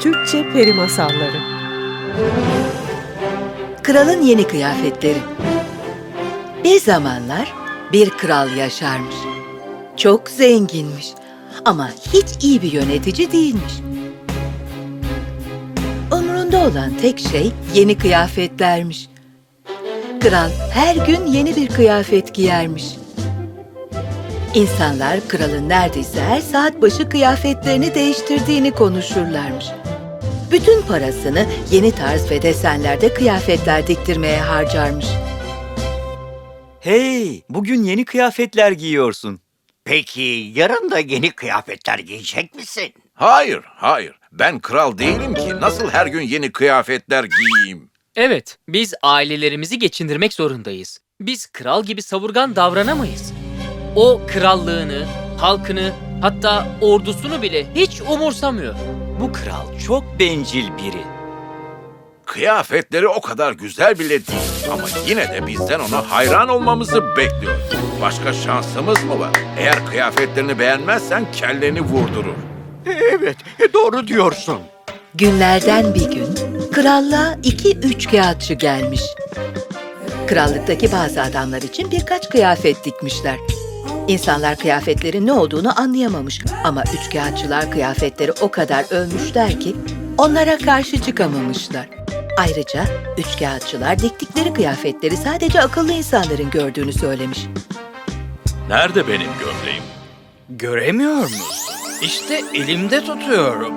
Türkçe Peri Masalları Kralın yeni kıyafetleri. Bir zamanlar bir kral yaşarmış. Çok zenginmiş ama hiç iyi bir yönetici değilmiş. Umrunda olan tek şey yeni kıyafetlermiş. Kral her gün yeni bir kıyafet giyermiş. İnsanlar kralın neredeyse her saat başı kıyafetlerini değiştirdiğini konuşurlarmış. Bütün parasını yeni tarz ve desenlerde kıyafetler diktirmeye harcarmış. Hey, bugün yeni kıyafetler giyiyorsun. Peki yarın da yeni kıyafetler giyecek misin? Hayır, hayır. Ben kral değilim ki. Nasıl her gün yeni kıyafetler giyeyim? Evet, biz ailelerimizi geçindirmek zorundayız. Biz kral gibi savurgan davranamayız. O krallığını, halkını, hatta ordusunu bile hiç umursamıyor. Bu kral çok bencil biri. Kıyafetleri o kadar güzel bile değil. Ama yine de bizden ona hayran olmamızı bekliyor. Başka şansımız mı var? Eğer kıyafetlerini beğenmezsen kelleni vurdurur. Evet, doğru diyorsun. Günlerden bir gün krallığa iki üç kağıtçı gelmiş. Krallıktaki bazı adamlar için birkaç kıyafet dikmişler. İnsanlar kıyafetlerin ne olduğunu anlayamamış ama üç kağıtçılar kıyafetleri o kadar övmüşler ki onlara karşı çıkamamışlar. Ayrıca üç kağıtçılar diktikleri kıyafetleri sadece akıllı insanların gördüğünü söylemiş. Nerede benim gömleğim? Göremiyor musun? İşte elimde tutuyorum.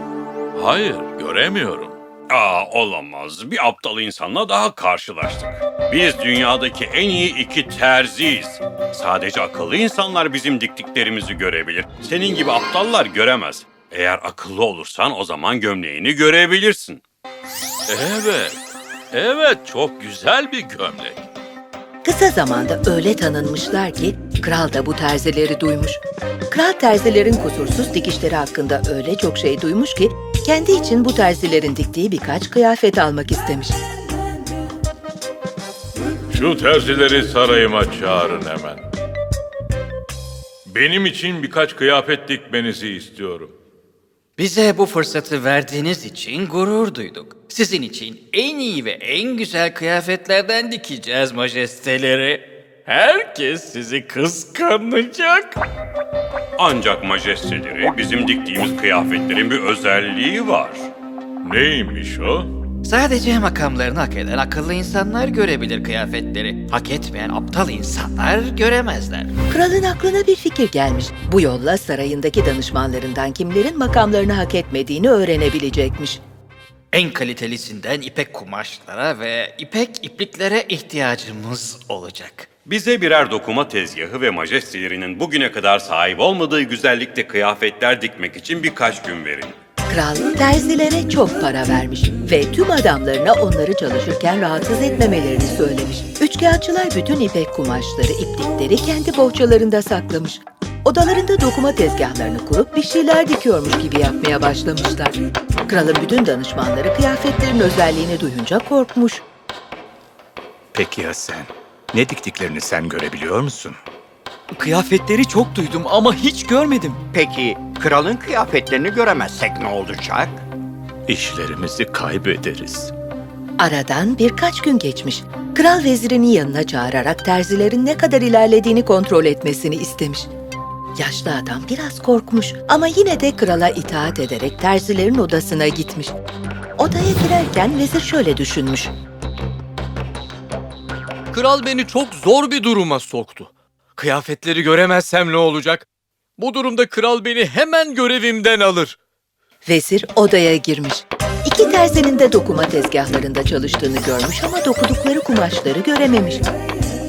Hayır, göremiyorum. Aa olamaz. Bir aptal insanla daha karşılaştık. Biz dünyadaki en iyi iki terziyiz. Sadece akıllı insanlar bizim diktiklerimizi görebilir. Senin gibi aptallar göremez. Eğer akıllı olursan o zaman gömleğini görebilirsin. Evet, evet çok güzel bir gömlek. Kısa zamanda öyle tanınmışlar ki kral da bu terzileri duymuş. Kral terzilerin kusursuz dikişleri hakkında öyle çok şey duymuş ki kendi için bu terzilerin diktiği birkaç kıyafet almak istemiş. Şu terzileri sarayıma çağırın hemen. Benim için birkaç kıyafet dikmenizi istiyorum. Bize bu fırsatı verdiğiniz için gurur duyduk. Sizin için en iyi ve en güzel kıyafetlerden dikeceğiz majesteleri. Herkes sizi kıskanacak. Ancak majesteleri bizim diktiğimiz kıyafetlerin bir özelliği var. Neymiş o? Sadece makamlarını hak eden akıllı insanlar görebilir kıyafetleri. Hak etmeyen aptal insanlar göremezler. Kralın aklına bir fikir gelmiş. Bu yolla sarayındaki danışmanlarından kimlerin makamlarını hak etmediğini öğrenebilecekmiş. En kalitelisinden ipek kumaşlara ve ipek ipliklere ihtiyacımız olacak. Bize birer dokuma tezgahı ve majestelerinin bugüne kadar sahip olmadığı güzellikte kıyafetler dikmek için birkaç gün verin. Kral terzilere çok para vermiş ve tüm adamlarına onları çalışırken rahatsız etmemelerini söylemiş. Üçkağıtçılar bütün ipek kumaşları, iplikleri kendi bohçalarında saklamış. Odalarında dokuma tezgahlarını kurup bir şeyler dikiyormuş gibi yapmaya başlamışlar. Kralın bütün danışmanları kıyafetlerin özelliğini duyunca korkmuş. Peki ya sen? Ne diktiklerini sen görebiliyor musun? Kıyafetleri çok duydum ama hiç görmedim. Peki kralın kıyafetlerini göremezsek ne olacak? İşlerimizi kaybederiz. Aradan birkaç gün geçmiş. Kral vezirini yanına çağırarak terzilerin ne kadar ilerlediğini kontrol etmesini istemiş. Yaşlı adam biraz korkmuş ama yine de krala itaat ederek terzilerin odasına gitmiş. Odaya girerken vezir şöyle düşünmüş. Kral beni çok zor bir duruma soktu. Kıyafetleri göremezsem ne olacak? Bu durumda kral beni hemen görevimden alır. Vezir odaya girmiş. İki terzinin de dokuma tezgahlarında çalıştığını görmüş ama dokudukları kumaşları görememiş.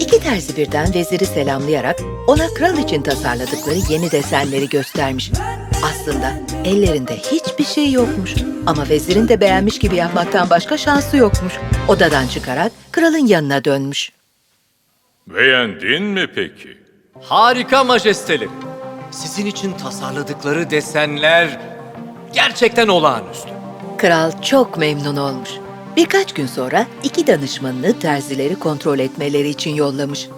İki terzi birden veziri selamlayarak ona kral için tasarladıkları yeni desenleri göstermiş. Aslında ellerinde hiçbir şey yokmuş ama vezirin de beğenmiş gibi yapmaktan başka şansı yokmuş. Odadan çıkarak kralın yanına dönmüş. Beğendin mi peki? Harika majesteleri. Sizin için tasarladıkları desenler gerçekten olağanüstü. Kral çok memnun olmuş. Birkaç gün sonra iki danışmanını terzileri kontrol etmeleri için yollamış.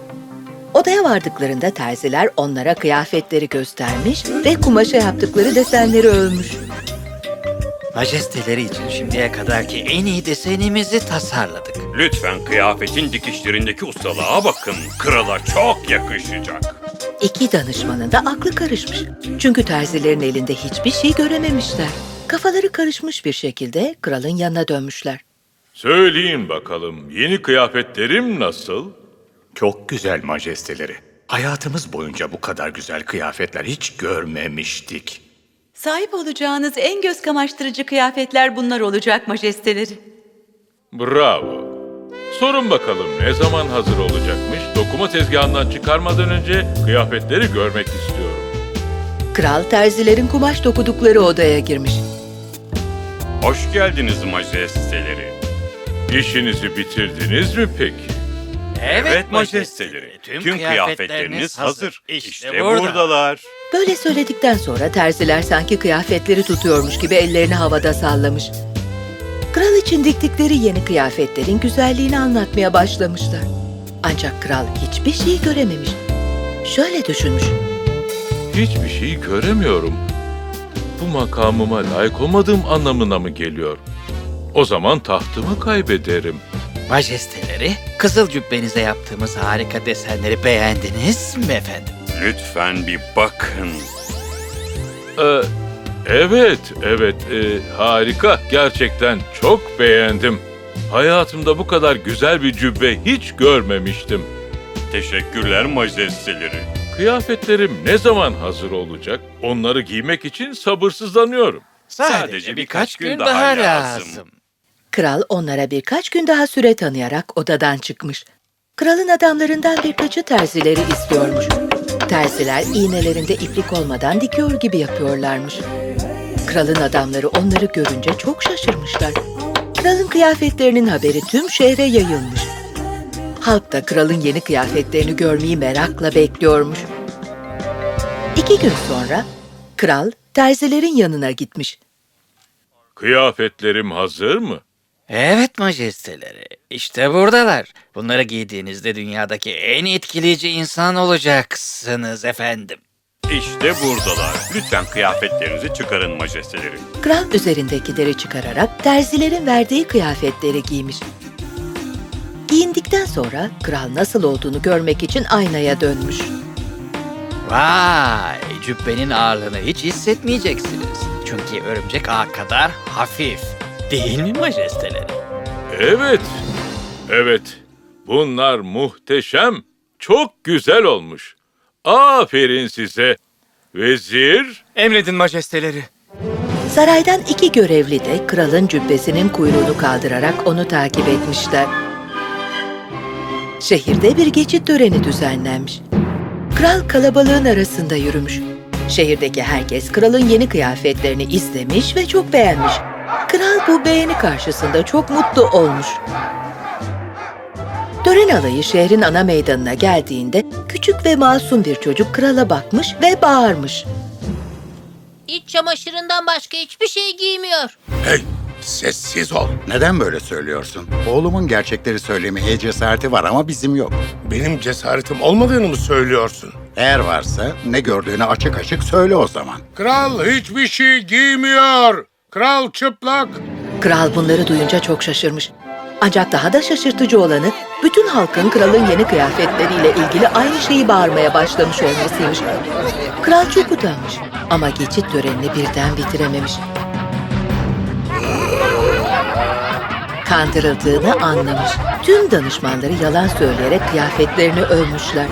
Odaya vardıklarında terziler onlara kıyafetleri göstermiş ve kumaşa yaptıkları desenleri övmüş. Majesteleri için şimdiye kadarki en iyi desenimizi tasarladık. Lütfen kıyafetin dikişlerindeki ustalığa bakın. Krala çok yakışacak. İki danışmanın da aklı karışmış. Çünkü terzilerin elinde hiçbir şey görememişler. Kafaları karışmış bir şekilde kralın yanına dönmüşler. Söyleyin bakalım yeni kıyafetlerim nasıl? Çok güzel majesteleri. Hayatımız boyunca bu kadar güzel kıyafetler hiç görmemiştik. Sahip olacağınız en göz kamaştırıcı kıyafetler bunlar olacak majesteleri. Bravo. Sorun bakalım ne zaman hazır olacakmış? Dokuma tezgahından çıkarmadan önce kıyafetleri görmek istiyorum. Kral terzilerin kumaş dokudukları odaya girmiş. Hoş geldiniz majesteleri. İşinizi bitirdiniz mi peki? Evet majesteleri. Tüm, kıyafetleriniz hazır. İşte, buradalar. Böyle söyledikten sonra terziler sanki kıyafetleri tutuyormuş gibi ellerini havada sallamış. Kral için diktikleri yeni kıyafetlerin güzelliğini anlatmaya başlamışlar. Ancak kral hiçbir şey görememiş. Şöyle düşünmüş. Hiçbir şey göremiyorum. Bu makamıma layık olmadığım anlamına mı geliyor? O zaman tahtımı kaybederim. Majesteleri, kızıl cübbenize yaptığımız harika desenleri beğendiniz mi efendim? Lütfen bir bakın. Ee, evet, evet, e, harika. Gerçekten çok beğendim. Hayatımda bu kadar güzel bir cübbe hiç görmemiştim. Teşekkürler majesteleri. Kıyafetlerim ne zaman hazır olacak? Onları giymek için sabırsızlanıyorum. Sadece birkaç gün daha lazım. Kral onlara birkaç gün daha süre tanıyarak odadan çıkmış. Kralın adamlarından birkaçı terzileri istiyormuş. Terziler iğnelerinde iplik olmadan dikiyor gibi yapıyorlarmış. Kralın adamları onları görünce çok şaşırmışlar. Kralın kıyafetlerinin haberi tüm şehre yayılmış. Halk da kralın yeni kıyafetlerini görmeyi merakla bekliyormuş. İki gün sonra kral terzilerin yanına gitmiş. Kıyafetlerim hazır mı? Evet majesteleri, işte buradalar. Bunları giydiğinizde dünyadaki en etkileyici insan olacaksınız efendim. İşte buradalar. Lütfen kıyafetlerinizi çıkarın majesteleri. Kral üzerindekileri çıkararak terzilerin verdiği kıyafetleri giymiş. Giyindikten sonra kral nasıl olduğunu görmek için aynaya dönmüş. Vay, cübbenin ağırlığını hiç hissetmeyeceksiniz. Çünkü örümcek ağ kadar hafif. Değil mi majesteleri? Evet, evet. Bunlar muhteşem, çok güzel olmuş. Aferin size. Vezir, Emredin majesteleri. Saraydan iki görevli de kralın cübbesinin kuyruğunu kaldırarak onu takip etmişler. Şehirde bir geçit töreni düzenlenmiş. Kral kalabalığın arasında yürümüş. Şehirdeki herkes kralın yeni kıyafetlerini izlemiş ve çok beğenmiş. Kral bu beğeni karşısında çok mutlu olmuş. Tören alayı şehrin ana meydanına geldiğinde küçük ve masum bir çocuk krala bakmış ve bağırmış. İç çamaşırından başka hiçbir şey giymiyor. Hey, sessiz ol. Neden böyle söylüyorsun? Oğlumun gerçekleri söylemeye cesareti var ama bizim yok. Benim cesaretim olmadığını mı söylüyorsun? Eğer varsa ne gördüğünü açık açık söyle o zaman. Kral hiçbir şey giymiyor. Kral çıplak. Kral bunları duyunca çok şaşırmış. Ancak daha da şaşırtıcı olanı bütün halkın kralın yeni kıyafetleriyle ilgili aynı şeyi bağırmaya başlamış olmasıymış. Kral çok utanmış ama geçit törenini birden bitirememiş. Kandırıldığını anlamış. Tüm danışmanları yalan söyleyerek kıyafetlerini övmüşler.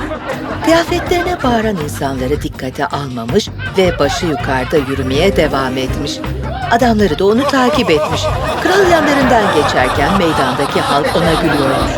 Kıyafetlerine bağıran insanları dikkate almamış ve başı yukarıda yürümeye devam etmiş. Adamları da onu takip etmiş. Kral yanlarından geçerken meydandaki halk ona gülüyormuş.